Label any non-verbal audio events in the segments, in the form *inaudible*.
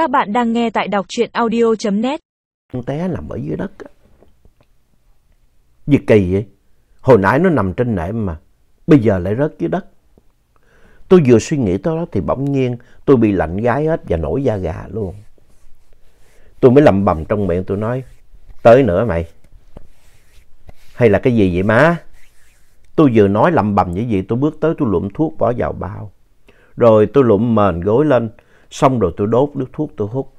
Các bạn đang nghe tại đọc truyện audio.net. té nằm ở dưới đất. Gì kỳ vậy? Hồi nãy nó nằm trên nệm mà, bây giờ lại rớt dưới đất. Tôi vừa suy nghĩ tới đó thì bỗng nhiên tôi bị lạnh gái hết và nổi da gà luôn. Tôi mới lầm bầm trong miệng tôi nói, tới nữa mày. Hay là cái gì vậy má? Tôi vừa nói lầm bầm như vậy tôi bước tới tôi lụm thuốc bỏ vào bao. Rồi tôi lụm mền gối lên, xong rồi tôi đốt nước thuốc tôi hút.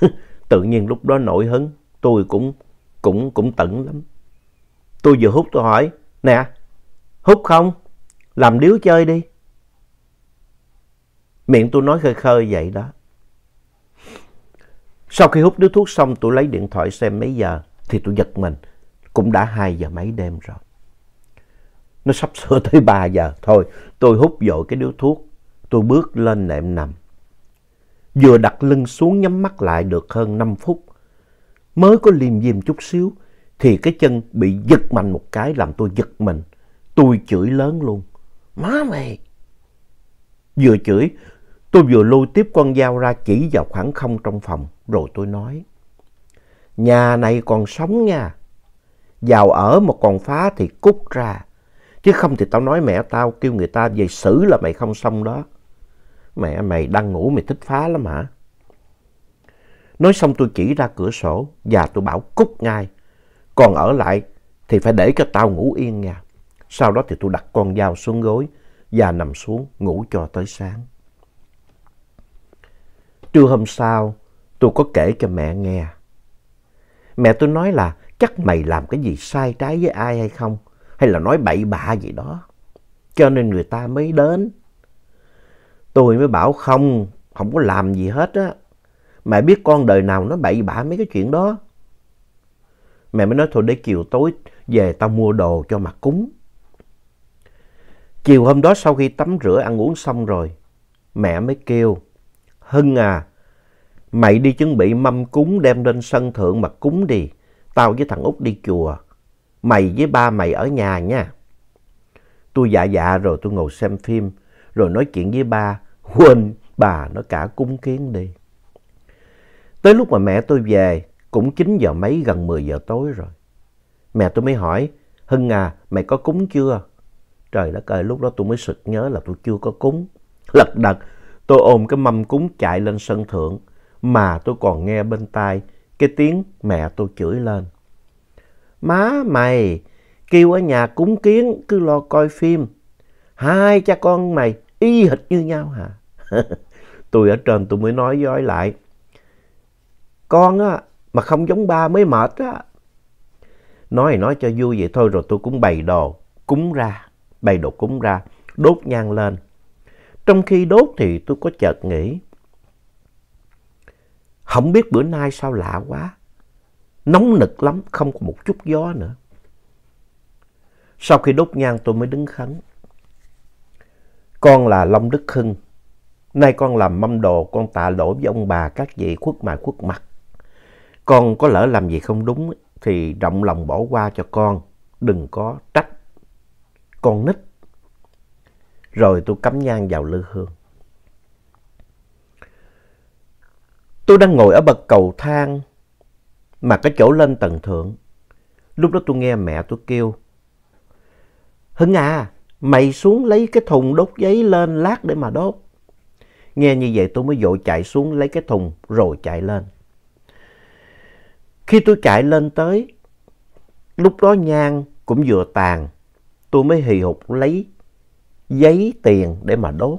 *laughs* Tự nhiên lúc đó nổi hứng, tôi cũng cũng cũng tận lắm. Tôi vừa hút tôi hỏi, nè, hút không? Làm điếu chơi đi. Miệng tôi nói khơi khơi vậy đó. Sau khi hút điếu thuốc xong tôi lấy điện thoại xem mấy giờ thì tôi giật mình. Cũng đã 2 giờ mấy đêm rồi. Nó sắp sửa tới 3 giờ. Thôi tôi hút vội cái điếu thuốc. Tôi bước lên nệm nằm. Vừa đặt lưng xuống nhắm mắt lại được hơn 5 phút. Mới có liêm diêm chút xíu thì cái chân bị giật mạnh một cái làm tôi giật mình. Tôi chửi lớn luôn. Má mày! Vừa chửi, tôi vừa lôi tiếp con dao ra chỉ vào khoảng không trong phòng. Rồi tôi nói. Nhà này còn sống nha. Vào ở mà còn phá thì cút ra. Chứ không thì tao nói mẹ tao kêu người ta về xử là mày không xong đó. Mẹ mày đang ngủ mày thích phá lắm hả? Nói xong tôi chỉ ra cửa sổ và tôi bảo, cút ngay. Còn ở lại thì phải để cho tao ngủ yên nha. Sau đó thì tôi đặt con dao xuống gối và nằm xuống ngủ cho tới sáng. Trưa hôm sau, tôi có kể cho mẹ nghe. Mẹ tôi nói là, chắc mày làm cái gì sai trái với ai hay không? Hay là nói bậy bạ gì đó. Cho nên người ta mới đến. Tôi mới bảo không, không có làm gì hết á. Mẹ biết con đời nào nó bậy bạ mấy cái chuyện đó. Mẹ mới nói thôi để chiều tối về tao mua đồ cho mặt cúng. Chiều hôm đó sau khi tắm rửa ăn uống xong rồi, mẹ mới kêu, Hưng à, mày đi chuẩn bị mâm cúng đem lên sân thượng mà cúng đi. Tao với thằng Út đi chùa. Mày với ba mày ở nhà nha. Tôi dạ dạ rồi tôi ngồi xem phim, rồi nói chuyện với ba, quên bà nó cả cúng kiến đi. Tới lúc mà mẹ tôi về, cũng 9 giờ mấy gần 10 giờ tối rồi. Mẹ tôi mới hỏi, Hưng à, mày có cúng chưa? Trời đất ơi, lúc đó tôi mới sực nhớ là tôi chưa có cúng. Lật đật, tôi ôm cái mâm cúng chạy lên sân thượng, mà tôi còn nghe bên tai cái tiếng mẹ tôi chửi lên. Má mày, kêu ở nhà cúng kiến cứ lo coi phim. Hai cha con mày y hệt như nhau hả? *laughs* tôi ở trên tôi mới nói với lại. Con á, mà không giống ba mới mệt á. Nói nói cho vui vậy thôi rồi tôi cũng bày đồ, cúng ra, bày đồ cúng ra, đốt nhang lên. Trong khi đốt thì tôi có chợt nghĩ. Không biết bữa nay sao lạ quá. Nóng nực lắm, không có một chút gió nữa. Sau khi đốt nhang tôi mới đứng khấn. Con là Long Đức Hưng. Nay con làm mâm đồ, con tạ lỗi với ông bà các vị khuất mài khuất mặt. Con có lỡ làm gì không đúng thì rộng lòng bỏ qua cho con. Đừng có trách. Con nít. Rồi tôi cắm nhang vào lư hương. Tôi đang ngồi ở bậc cầu thang mà cái chỗ lên tầng thượng. Lúc đó tôi nghe mẹ tôi kêu. Hưng à, mày xuống lấy cái thùng đốt giấy lên lát để mà đốt. Nghe như vậy tôi mới vội chạy xuống lấy cái thùng rồi chạy lên. Khi tôi chạy lên tới, lúc đó nhang cũng vừa tàn, tôi mới hì hục lấy giấy tiền để mà đốt.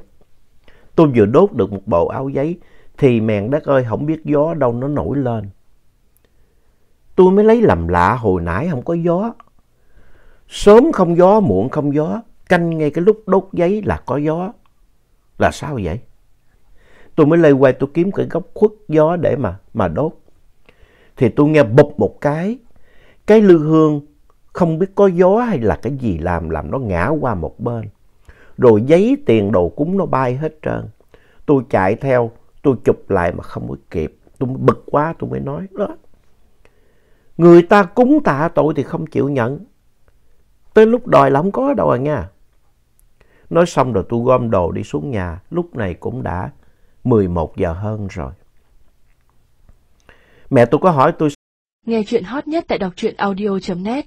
Tôi vừa đốt được một bộ áo giấy thì mèn đất ơi không biết gió đâu nó nổi lên. Tôi mới lấy làm lạ hồi nãy không có gió. Sớm không gió, muộn không gió, canh ngay cái lúc đốt giấy là có gió. Là sao vậy? Tôi mới lây quay tôi kiếm cái góc khuất gió để mà, mà đốt. Thì tôi nghe bụp một cái, cái lư hương không biết có gió hay là cái gì làm, làm nó ngã qua một bên. Rồi giấy tiền đồ cúng nó bay hết trơn. Tôi chạy theo, tôi chụp lại mà không có kịp. Tôi bực quá tôi mới nói đó. Người ta cúng tạ tội thì không chịu nhận. Tới lúc đòi là không có đâu à nha. Nói xong rồi tôi gom đồ đi xuống nhà, lúc này cũng đã 11 giờ hơn rồi. Mẹ tôi có hỏi tôi... Nghe chuyện hot nhất tại đọc truyện audio.net